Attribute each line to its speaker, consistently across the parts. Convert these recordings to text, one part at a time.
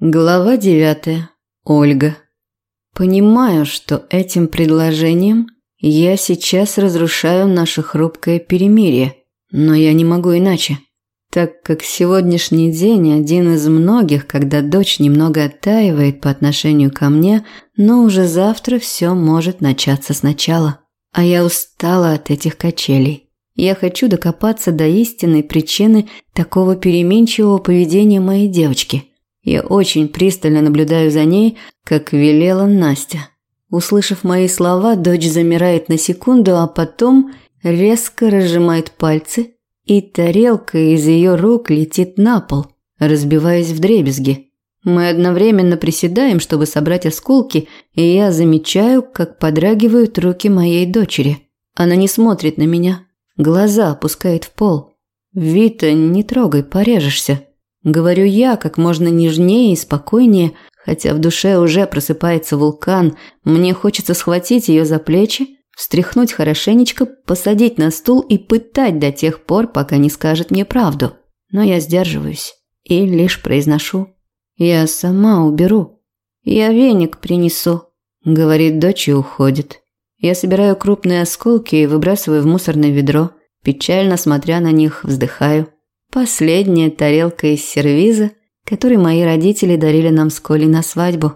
Speaker 1: Глава девятая. Ольга. Понимаю, что этим предложением я сейчас разрушаю наше хрупкое перемирие, но я не могу иначе. Так как сегодняшний день один из многих, когда дочь немного оттаивает по отношению ко мне, но уже завтра все может начаться сначала. А я устала от этих качелей. Я хочу докопаться до истинной причины такого переменчивого поведения моей девочки – я очень пристально наблюдаю за ней, как велела Настя. Услышав мои слова, дочь замирает на секунду, а потом резко разжимает пальцы, и тарелка из ее рук летит на пол, разбиваясь в дребезги. Мы одновременно приседаем, чтобы собрать осколки, и я замечаю, как подрагивают руки моей дочери. Она не смотрит на меня, глаза опускает в пол. «Вита, не трогай, порежешься». Говорю я как можно нежнее и спокойнее, хотя в душе уже просыпается вулкан. Мне хочется схватить ее за плечи, встряхнуть хорошенечко, посадить на стул и пытать до тех пор, пока не скажет мне правду. Но я сдерживаюсь и лишь произношу. «Я сама уберу. Я веник принесу», – говорит дочь и уходит. Я собираю крупные осколки и выбрасываю в мусорное ведро. Печально смотря на них, вздыхаю. Последняя тарелка из сервиза, который мои родители дарили нам с Колей на свадьбу.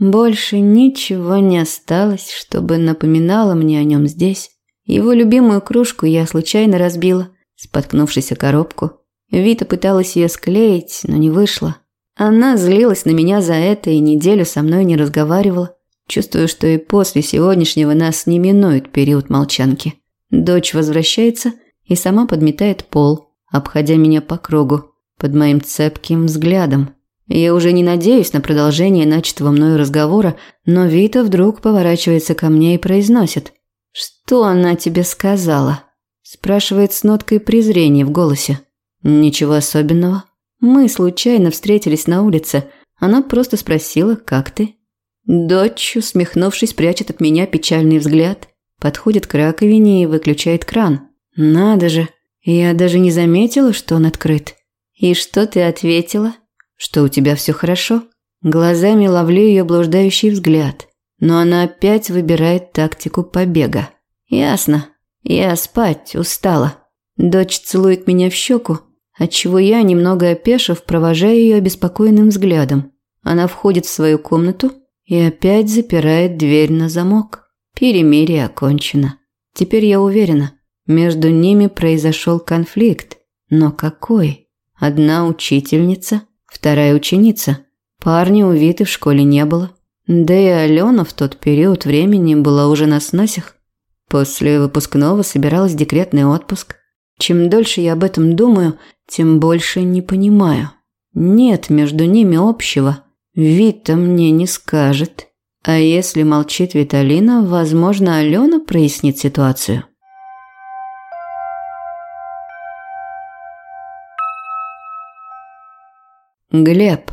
Speaker 1: Больше ничего не осталось, чтобы напоминало мне о нем здесь. Его любимую кружку я случайно разбила, споткнувшись о коробку. Вита пыталась ее склеить, но не вышло. Она злилась на меня за это и неделю со мной не разговаривала. Чувствую, что и после сегодняшнего нас не минует период молчанки. Дочь возвращается и сама подметает пол – обходя меня по кругу, под моим цепким взглядом. Я уже не надеюсь на продолжение начатого мною разговора, но Вита вдруг поворачивается ко мне и произносит. «Что она тебе сказала?» Спрашивает с ноткой презрения в голосе. «Ничего особенного. Мы случайно встретились на улице. Она просто спросила, как ты?» Дочь, усмехнувшись, прячет от меня печальный взгляд, подходит к раковине и выключает кран. «Надо же!» Я даже не заметила, что он открыт. И что ты ответила? Что у тебя все хорошо? Глазами ловлю ее блуждающий взгляд, но она опять выбирает тактику побега. Ясно. Я спать устала. Дочь целует меня в щеку, отчего я, немного опешив, провожаю ее обеспокоенным взглядом. Она входит в свою комнату и опять запирает дверь на замок. Перемирие окончено. Теперь я уверена – между ними произошел конфликт. Но какой? Одна учительница, вторая ученица. Парня у Виты в школе не было. Да и Алена в тот период времени была уже на сносях. После выпускного собиралась декретный отпуск. Чем дольше я об этом думаю, тем больше не понимаю. Нет между ними общего. Вита мне не скажет. А если молчит Виталина, возможно, Алена прояснит ситуацию. Глеб.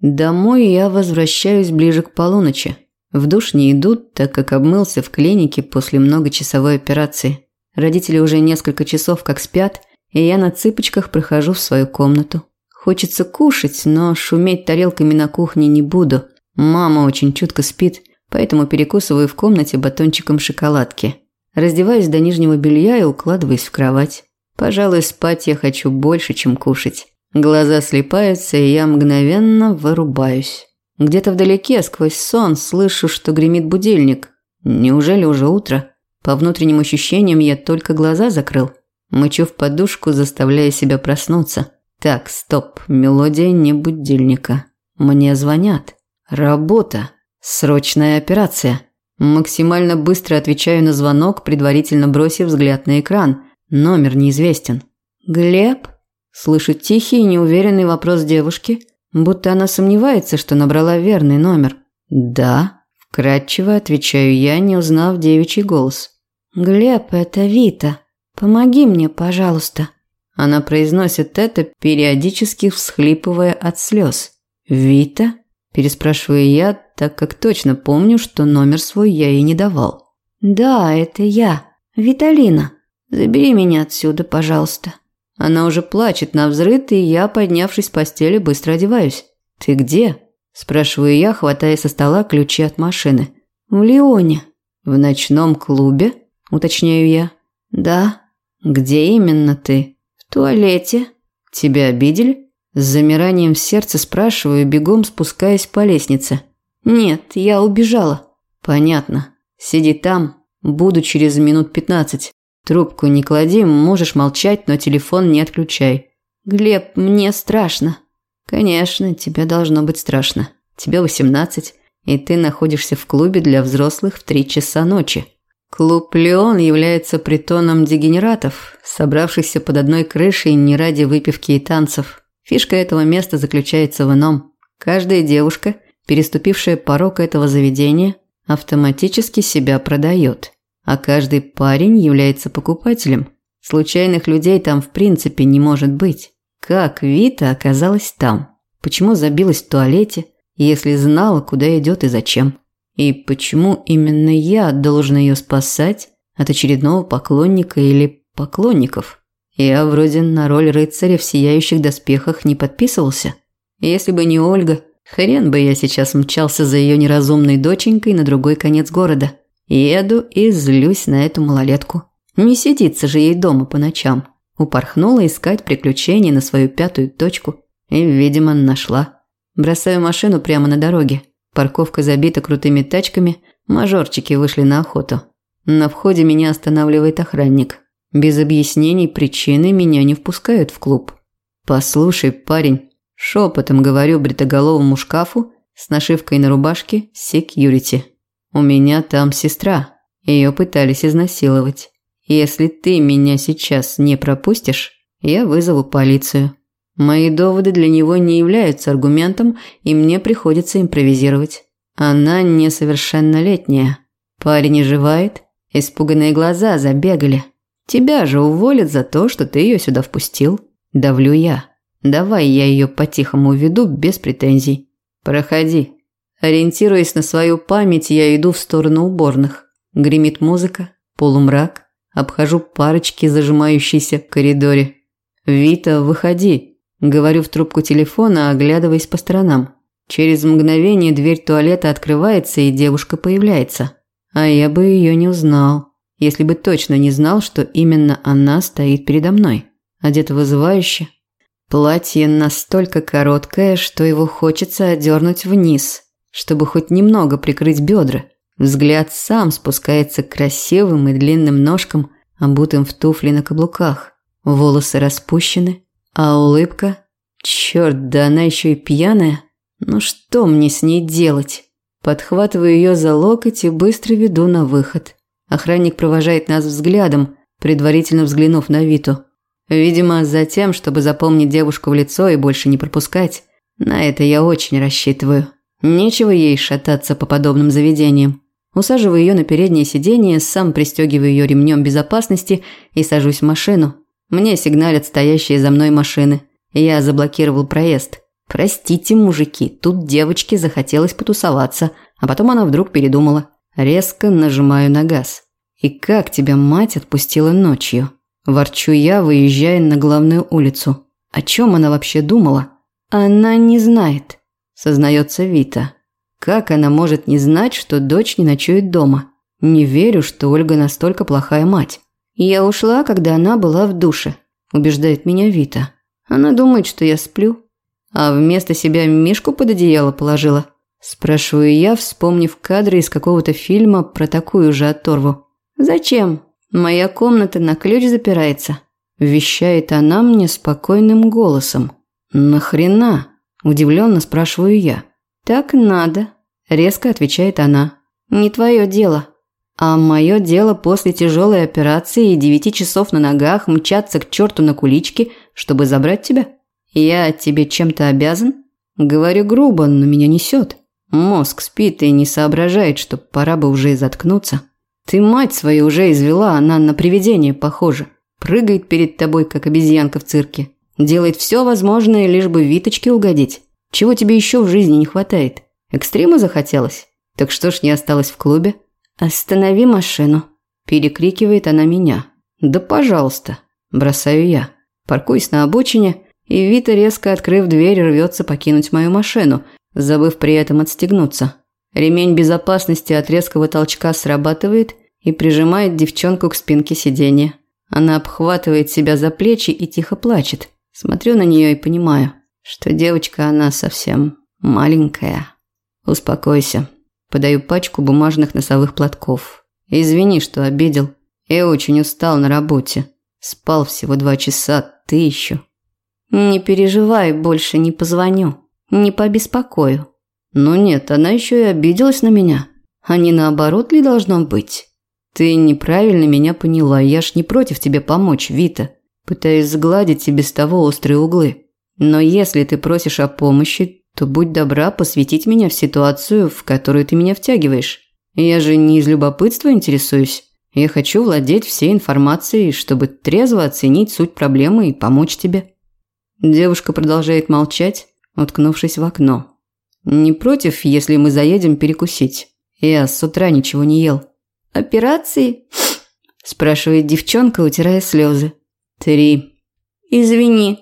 Speaker 1: Домой я возвращаюсь ближе к полуночи. В душ не идут, так как обмылся в клинике после многочасовой операции. Родители уже несколько часов как спят, и я на цыпочках прохожу в свою комнату. Хочется кушать, но шуметь тарелками на кухне не буду. Мама очень чутко спит, поэтому перекусываю в комнате батончиком шоколадки. Раздеваюсь до нижнего белья и укладываюсь в кровать. Пожалуй, спать я хочу больше, чем кушать. Глаза слепаются, и я мгновенно вырубаюсь. Где-то вдалеке, сквозь сон, слышу, что гремит будильник. Неужели уже утро? По внутренним ощущениям я только глаза закрыл. Мычу в подушку, заставляя себя проснуться. Так, стоп, мелодия не будильника. Мне звонят. Работа. Срочная операция. Максимально быстро отвечаю на звонок, предварительно бросив взгляд на экран. Номер неизвестен. «Глеб?» Слышу тихий и неуверенный вопрос девушки, будто она сомневается, что набрала верный номер. «Да», – вкратчиво отвечаю я, не узнав девичий голос. «Глеб, это Вита. Помоги мне, пожалуйста». Она произносит это, периодически всхлипывая от слез. «Вита?» – переспрашиваю я, так как точно помню, что номер свой я ей не давал. «Да, это я. Виталина. Забери меня отсюда, пожалуйста». Она уже плачет на взрыв, и я, поднявшись с постели, быстро одеваюсь. «Ты где?» – спрашиваю я, хватая со стола ключи от машины. «В Лионе». «В ночном клубе?» – уточняю я. «Да». «Где именно ты?» «В туалете». «Тебя обидели?» С замиранием в сердце спрашиваю, бегом спускаясь по лестнице. «Нет, я убежала». «Понятно. Сиди там. Буду через минут пятнадцать. Трубку не клади, можешь молчать, но телефон не отключай». «Глеб, мне страшно». «Конечно, тебе должно быть страшно. Тебе восемнадцать, и ты находишься в клубе для взрослых в три часа ночи». Клуб «Леон» является притоном дегенератов, собравшихся под одной крышей не ради выпивки и танцев. Фишка этого места заключается в ином. Каждая девушка, переступившая порог этого заведения, автоматически себя продает. А каждый парень является покупателем. Случайных людей там в принципе не может быть. Как Вита оказалась там? Почему забилась в туалете, если знала, куда идет и зачем? И почему именно я должен ее спасать от очередного поклонника или поклонников? Я вроде на роль рыцаря в сияющих доспехах не подписывался. Если бы не Ольга, хрен бы я сейчас мчался за ее неразумной доченькой на другой конец города. Еду и злюсь на эту малолетку. Не сидится же ей дома по ночам. Упорхнула искать приключений на свою пятую точку. И, видимо, нашла. Бросаю машину прямо на дороге. Парковка забита крутыми тачками, мажорчики вышли на охоту. На входе меня останавливает охранник. Без объяснений причины меня не впускают в клуб. «Послушай, парень», – шепотом говорю бритоголовому шкафу с нашивкой на рубашке «Секьюрити». «У меня там сестра. Ее пытались изнасиловать. Если ты меня сейчас не пропустишь, я вызову полицию». Мои доводы для него не являются аргументом, и мне приходится импровизировать. Она несовершеннолетняя. Парень оживает, испуганные глаза забегали. Тебя же уволят за то, что ты ее сюда впустил. Давлю я. Давай я ее по-тихому веду без претензий. Проходи. Ориентируясь на свою память, я иду в сторону уборных. Гремит музыка, полумрак. Обхожу парочки, зажимающиеся в коридоре. «Вита, выходи!» Говорю в трубку телефона, оглядываясь по сторонам. Через мгновение дверь туалета открывается, и девушка появляется. А я бы ее не узнал, если бы точно не знал, что именно она стоит передо мной. Одета вызывающе. Платье настолько короткое, что его хочется одернуть вниз, чтобы хоть немного прикрыть бедра. Взгляд сам спускается к красивым и длинным ножкам, обутым в туфли на каблуках. Волосы распущены, а улыбка? Черт, да она еще и пьяная. Ну что мне с ней делать? Подхватываю ее за локоть и быстро веду на выход. Охранник провожает нас взглядом, предварительно взглянув на Виту. Видимо, за тем, чтобы запомнить девушку в лицо и больше не пропускать. На это я очень рассчитываю. Нечего ей шататься по подобным заведениям. Усаживаю ее на переднее сиденье, сам пристегиваю ее ремнем безопасности и сажусь в машину. Мне сигналят стоящие за мной машины. Я заблокировал проезд. Простите, мужики, тут девочке захотелось потусоваться, а потом она вдруг передумала. Резко нажимаю на газ. И как тебя мать отпустила ночью? Ворчу я, выезжая на главную улицу. О чем она вообще думала? Она не знает, сознается Вита. Как она может не знать, что дочь не ночует дома? Не верю, что Ольга настолько плохая мать. «Я ушла, когда она была в душе», – убеждает меня Вита. Она думает, что я сплю. А вместо себя Мишку под одеяло положила. Спрашиваю я, вспомнив кадры из какого-то фильма про такую же оторву. «Зачем? Моя комната на ключ запирается», – вещает она мне спокойным голосом. «Нахрена?» – удивленно спрашиваю я. «Так надо», – резко отвечает она. «Не твое дело». А мое дело после тяжелой операции и девяти часов на ногах мчаться к черту на куличке, чтобы забрать тебя? Я тебе чем-то обязан? Говорю грубо, но меня несет. Мозг спит и не соображает, что пора бы уже и заткнуться. Ты мать свою уже извела, она на привидение похожа. Прыгает перед тобой, как обезьянка в цирке. Делает все возможное, лишь бы Виточке угодить. Чего тебе еще в жизни не хватает? Экстрима захотелось? Так что ж не осталось в клубе? «Останови машину!» – перекрикивает она меня. «Да пожалуйста!» – бросаю я. Паркуюсь на обочине, и Вита, резко открыв дверь, рвется покинуть мою машину, забыв при этом отстегнуться. Ремень безопасности от резкого толчка срабатывает и прижимает девчонку к спинке сиденья. Она обхватывает себя за плечи и тихо плачет. Смотрю на нее и понимаю, что девочка она совсем маленькая. Успокойся. Подаю пачку бумажных носовых платков. Извини, что обидел. Я очень устал на работе. Спал всего два часа, ты еще. Не переживай, больше не позвоню. Не побеспокою. Ну нет, она еще и обиделась на меня. А не наоборот ли должно быть? Ты неправильно меня поняла, я ж не против тебе помочь, Вита. Пытаюсь сгладить и без того острые углы. Но если ты просишь о помощи, то будь добра посвятить меня в ситуацию, в которую ты меня втягиваешь. Я же не из любопытства интересуюсь. Я хочу владеть всей информацией, чтобы трезво оценить суть проблемы и помочь тебе. Девушка продолжает молчать, уткнувшись в окно. Не против, если мы заедем перекусить? Я с утра ничего не ел. «Операции?» – спрашивает девчонка, утирая слезы. «Три». «Извини,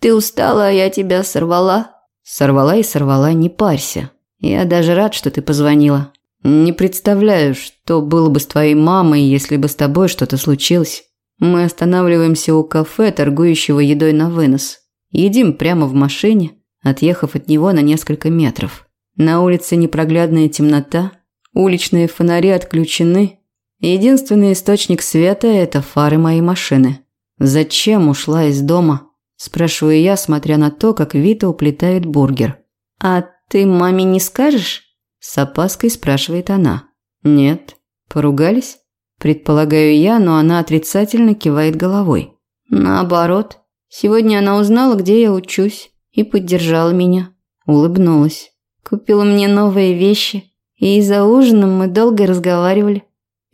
Speaker 1: ты устала, а я тебя сорвала?» «Сорвала и сорвала, не парься. Я даже рад, что ты позвонила. Не представляю, что было бы с твоей мамой, если бы с тобой что-то случилось. Мы останавливаемся у кафе, торгующего едой на вынос. Едим прямо в машине, отъехав от него на несколько метров. На улице непроглядная темнота, Уличные фонари отключены. Единственный источник света – это фары моей машины. «Зачем ушла из дома?» – спрашиваю я, смотря на то, как Вита уплетает бургер. «А ты маме не скажешь?» – с опаской спрашивает она. «Нет». «Поругались?» Предполагаю я, но она отрицательно кивает головой. «Наоборот. Сегодня она узнала, где я учусь, и поддержала меня». Улыбнулась. «Купила мне новые вещи, и за ужином мы долго разговаривали.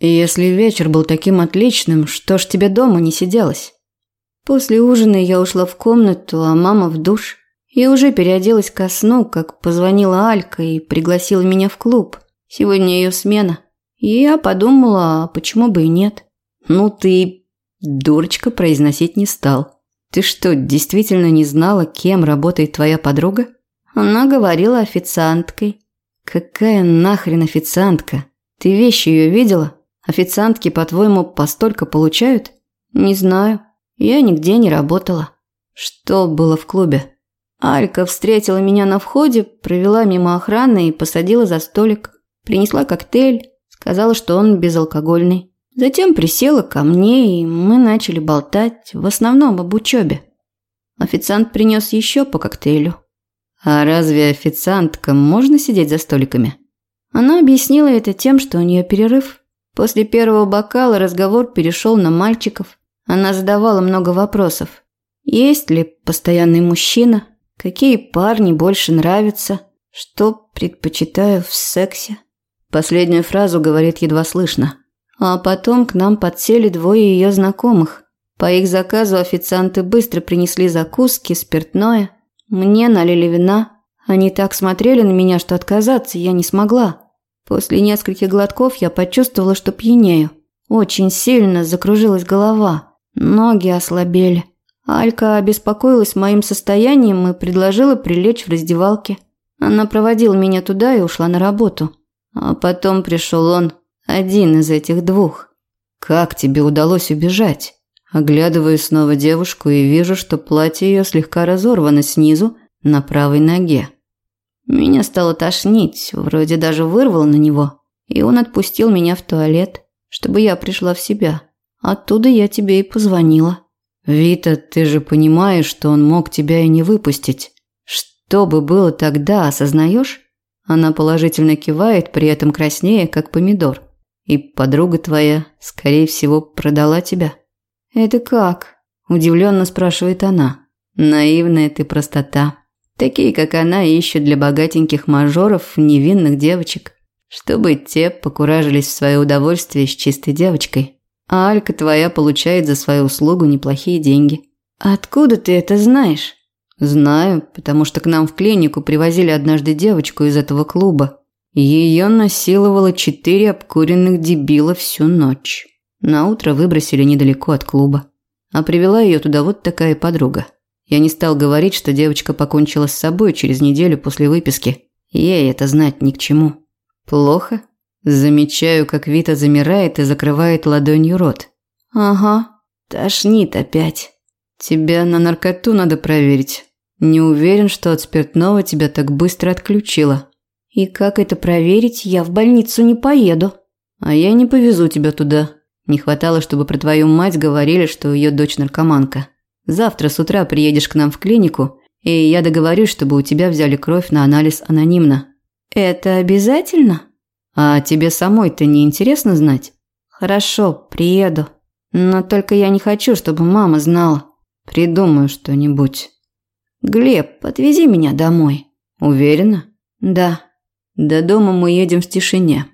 Speaker 1: Если вечер был таким отличным, что ж тебе дома не сиделось? После ужина я ушла в комнату, а мама в душ. Я уже переоделась ко сну, как позвонила Алька и пригласила меня в клуб. Сегодня ее смена. И я подумала, а почему бы и нет? Ну ты, дурочка, произносить не стал. Ты что, действительно не знала, кем работает твоя подруга? Она говорила официанткой. Какая нахрен официантка? Ты вещи ее видела? Официантки, по-твоему, постолько получают? Не знаю. Я нигде не работала. Что было в клубе? Алька встретила меня на входе, провела мимо охраны и посадила за столик. Принесла коктейль, сказала, что он безалкогольный. Затем присела ко мне, и мы начали болтать, в основном об учебе. Официант принес еще по коктейлю. А разве официанткам можно сидеть за столиками? Она объяснила это тем, что у нее перерыв. После первого бокала разговор перешел на мальчиков. Она задавала много вопросов. Есть ли постоянный мужчина? Какие парни больше нравятся? Что предпочитаю в сексе? Последнюю фразу говорит едва слышно. А потом к нам подсели двое ее знакомых. По их заказу официанты быстро принесли закуски, спиртное – мне налили вина. Они так смотрели на меня, что отказаться я не смогла. После нескольких глотков я почувствовала, что пьянею. Очень сильно закружилась голова. Ноги ослабели. Алька обеспокоилась моим состоянием и предложила прилечь в раздевалке. Она проводила меня туда и ушла на работу. А потом пришел он, один из этих двух. «Как тебе удалось убежать?» Оглядываю снова девушку и вижу, что платье ее слегка разорвано снизу на правой ноге. Меня стало тошнить, вроде даже вырвало на него, и он отпустил меня в туалет, чтобы я пришла в себя. Оттуда я тебе и позвонила. Вита, ты же понимаешь, что он мог тебя и не выпустить. Что бы было тогда, осознаешь? Она положительно кивает, при этом краснее, как помидор. И подруга твоя, скорее всего, продала тебя. «Это как?» – удивленно спрашивает она. «Наивная ты простота. Такие, как она, ищут для богатеньких мажоров невинных девочек, чтобы те покуражились в свое удовольствие с чистой девочкой. А Алька твоя получает за свою услугу неплохие деньги». «Откуда ты это знаешь?» «Знаю, потому что к нам в клинику привозили однажды девочку из этого клуба. Ее насиловало четыре обкуренных дебила всю ночь». На утро выбросили недалеко от клуба. А привела ее туда вот такая подруга. Я не стал говорить, что девочка покончила с собой через неделю после выписки. Ей это знать ни к чему. Плохо? Замечаю, как Вита замирает и закрывает ладонью рот. Ага, тошнит опять. Тебя на наркоту надо проверить. Не уверен, что от спиртного тебя так быстро отключило. И как это проверить, я в больницу не поеду. А я не повезу тебя туда. Не хватало, чтобы про твою мать говорили, что ее дочь наркоманка. Завтра с утра приедешь к нам в клинику, и я договорюсь, чтобы у тебя взяли кровь на анализ анонимно. Это обязательно? А тебе самой-то не интересно знать? Хорошо, приеду. Но только я не хочу, чтобы мама знала. Придумаю что-нибудь. Глеб, отвези меня домой. Уверена? Да. До дома мы едем в тишине.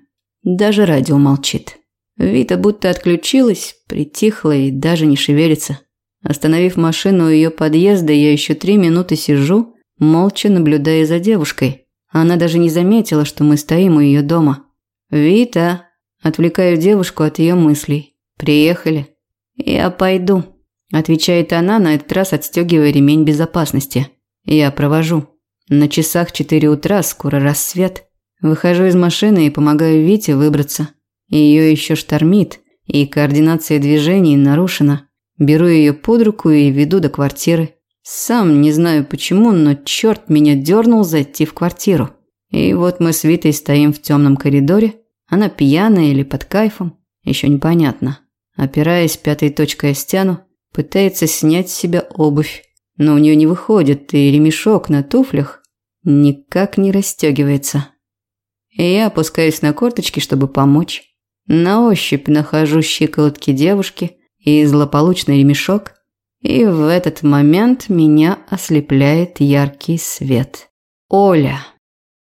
Speaker 1: Даже радио молчит. Вита будто отключилась, притихла и даже не шевелится. Остановив машину у ее подъезда, я еще три минуты сижу, молча наблюдая за девушкой. Она даже не заметила, что мы стоим у ее дома. «Вита!» – отвлекаю девушку от ее мыслей. «Приехали». «Я пойду», – отвечает она, на этот раз отстегивая ремень безопасности. «Я провожу». На часах четыре утра, скоро рассвет. Выхожу из машины и помогаю Вите выбраться. Ее еще штормит, и координация движений нарушена. Беру ее под руку и веду до квартиры. Сам не знаю почему, но черт меня дернул зайти в квартиру. И вот мы с Витой стоим в темном коридоре. Она пьяная или под кайфом, еще непонятно. Опираясь пятой точкой о стену, пытается снять с себя обувь. Но у нее не выходит, и ремешок на туфлях никак не расстегивается. И я опускаюсь на корточки, чтобы помочь. На ощупь нахожу щиколотки девушки – и злополучный ремешок, и в этот момент меня ослепляет яркий свет. Оля.